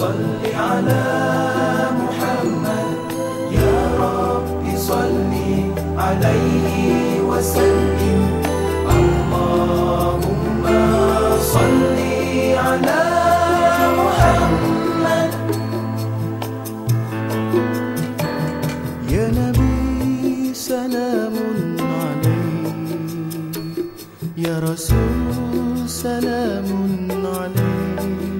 صل على محمد. يا رب صل عليه وسلم. اللهم صل على محمد. يا نبي سلام عليك. يا رسول سلام عليك.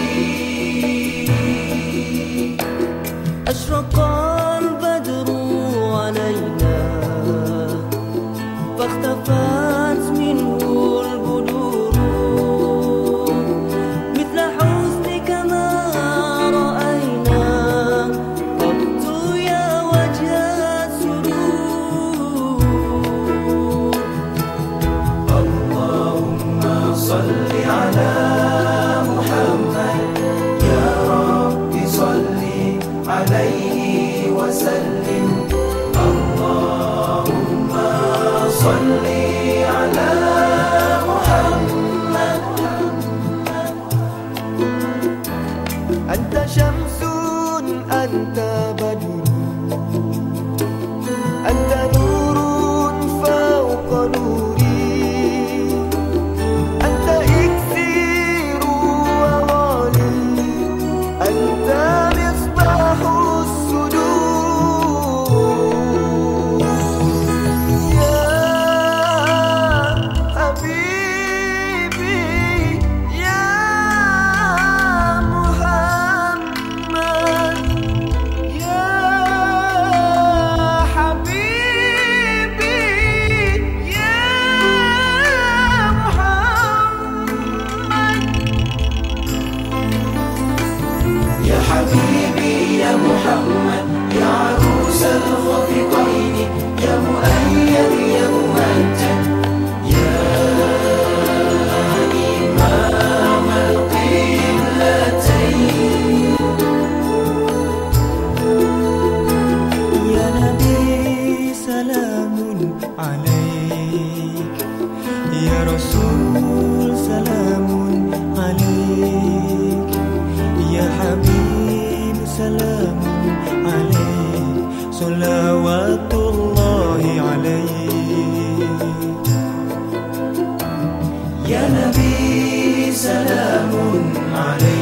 The. يا رسول سلام عليك. يا حبيب سلام عليك. صلوات الله عليك. نبي سلام عليك.